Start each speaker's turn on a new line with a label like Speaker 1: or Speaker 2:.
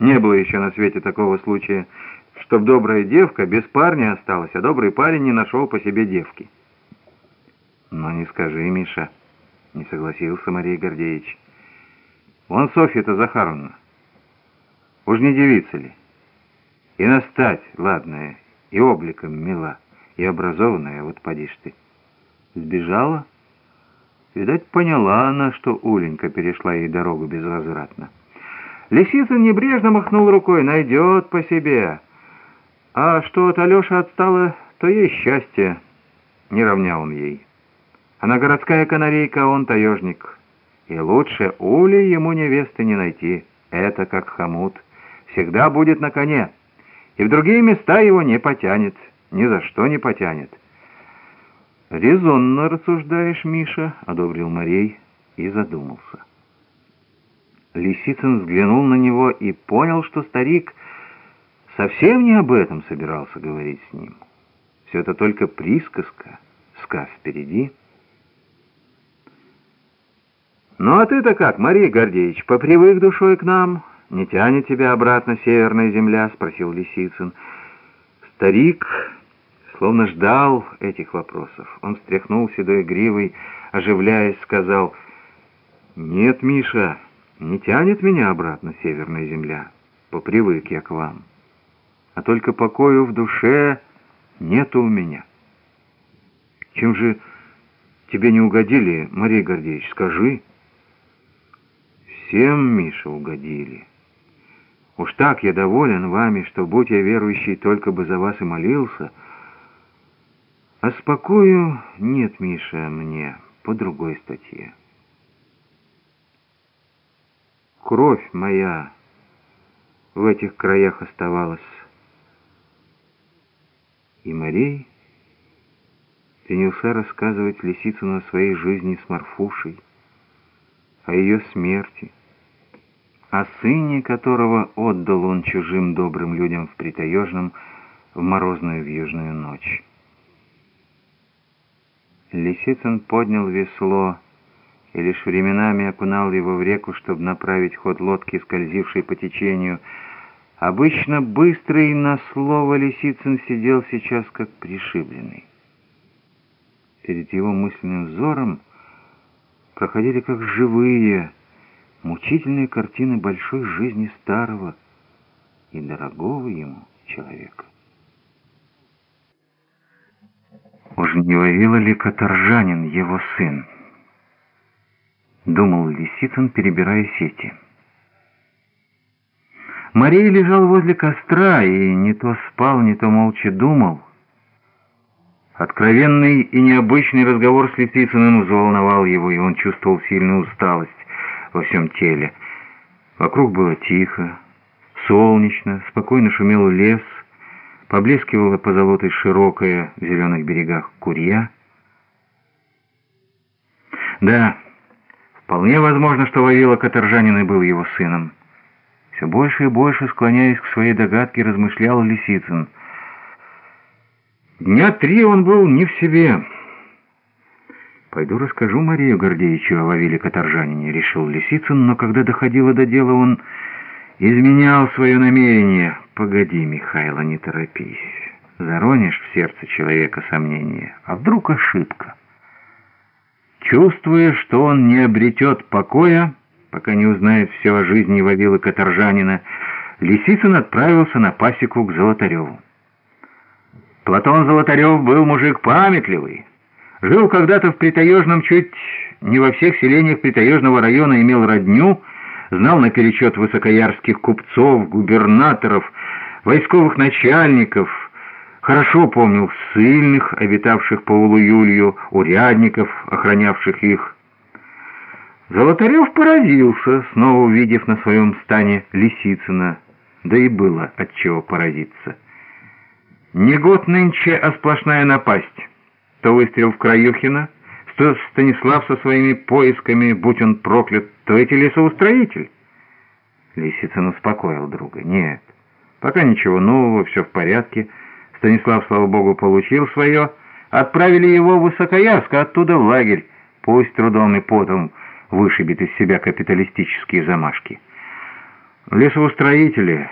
Speaker 1: Не было еще на свете такого случая, чтоб добрая девка без парня осталась, а добрый парень не нашел по себе девки. «Но не скажи, Миша», — не согласился Мария Гордеевич. «Вон Софья-то Захаровна. Уж не девица ли? И настать, ладная, и обликом мила, и образованная, вот поди ж ты. Сбежала?» Видать, поняла она, что Уленька перешла ей дорогу безвозвратно. Лисицын небрежно махнул рукой, найдет по себе. А что от Алеши отстала, то ей счастье. Не равня он ей. Она городская канарейка, а он таежник. И лучше Ули ему невесты не найти. Это как хомут. Всегда будет на коне. И в другие места его не потянет. Ни за что не потянет. «Резонно рассуждаешь, Миша», — одобрил Марей и задумался. Лисицын взглянул на него и понял, что старик совсем не об этом собирался говорить с ним. Все это только присказка, сказ впереди. «Ну а ты-то как, Марий Гордеевич, попривык душой к нам? Не тянет тебя обратно северная земля?» — спросил Лисицын. Старик словно ждал этих вопросов. Он встряхнул седой гривой, оживляясь, сказал, «Нет, Миша, не тянет меня обратно северная земля. Попривык я к вам. А только покою в душе нету у меня». «Чем же тебе не угодили, Мария Гордеевич, скажи?» «Всем, Миша, угодили». Уж так я доволен вами, что, будь я верующий, только бы за вас и молился, — а спокою нет, Миша, мне по другой статье. Кровь моя в этих краях оставалась. И Марей принялся рассказывать Лисицыну о своей жизни с Марфушей, о ее смерти, о сыне, которого отдал он чужим добрым людям в Притаежном в морозную вьюжную ночь. Лисицын поднял весло и лишь временами окунал его в реку, чтобы направить ход лодки, скользившей по течению. Обычно быстрый на слово Лисицын сидел сейчас как пришибленный. Перед его мысленным взором проходили как живые, мучительные картины большой жизни старого и дорогого ему человека. Уж не ловила ли каторжанин его сын? Думал Лисицын, перебирая сети. Мария лежал возле костра и не то спал, не то молча думал. Откровенный и необычный разговор с Лисицыным взволновал его, и он чувствовал сильную усталость во всем теле. Вокруг было тихо, солнечно, спокойно шумел лес — Поблескивала позолотой широкая в зеленых берегах курья. Да, вполне возможно, что Вавила Каторжанин и был его сыном. Все больше и больше, склоняясь к своей догадке, размышлял Лисицын. Дня три он был не в себе. «Пойду расскажу Марию Гордеевичу о Вавиле Каторжанине», — решил Лисицын, но когда доходило до дела, он изменял свое намерение. «Погоди, Михайло, не торопись. Заронишь в сердце человека сомнение. А вдруг ошибка?» Чувствуя, что он не обретет покоя, пока не узнает все о жизни Вавилы Каторжанина, Лисицын отправился на пасеку к Золотареву. Платон Золотарев был мужик памятливый. Жил когда-то в Притаежном чуть не во всех селениях Притаежного района имел родню — знал наперечет высокоярских купцов, губернаторов, войсковых начальников, хорошо помнил сильных, обитавших по Улу-Юлью, урядников, охранявших их. Золотарев поразился, снова увидев на своем стане Лисицына, да и было от чего поразиться. Не год нынче, а сплошная напасть. То выстрел в Краюхина, что Станислав со своими поисками, будь он проклят, то эти лесоустроитель. Лисицын успокоил друга. Нет, пока ничего нового, все в порядке. Станислав, слава богу, получил свое. Отправили его в Высокоярск, а оттуда в лагерь. Пусть трудом и потом вышибет из себя капиталистические замашки. Лесоустроители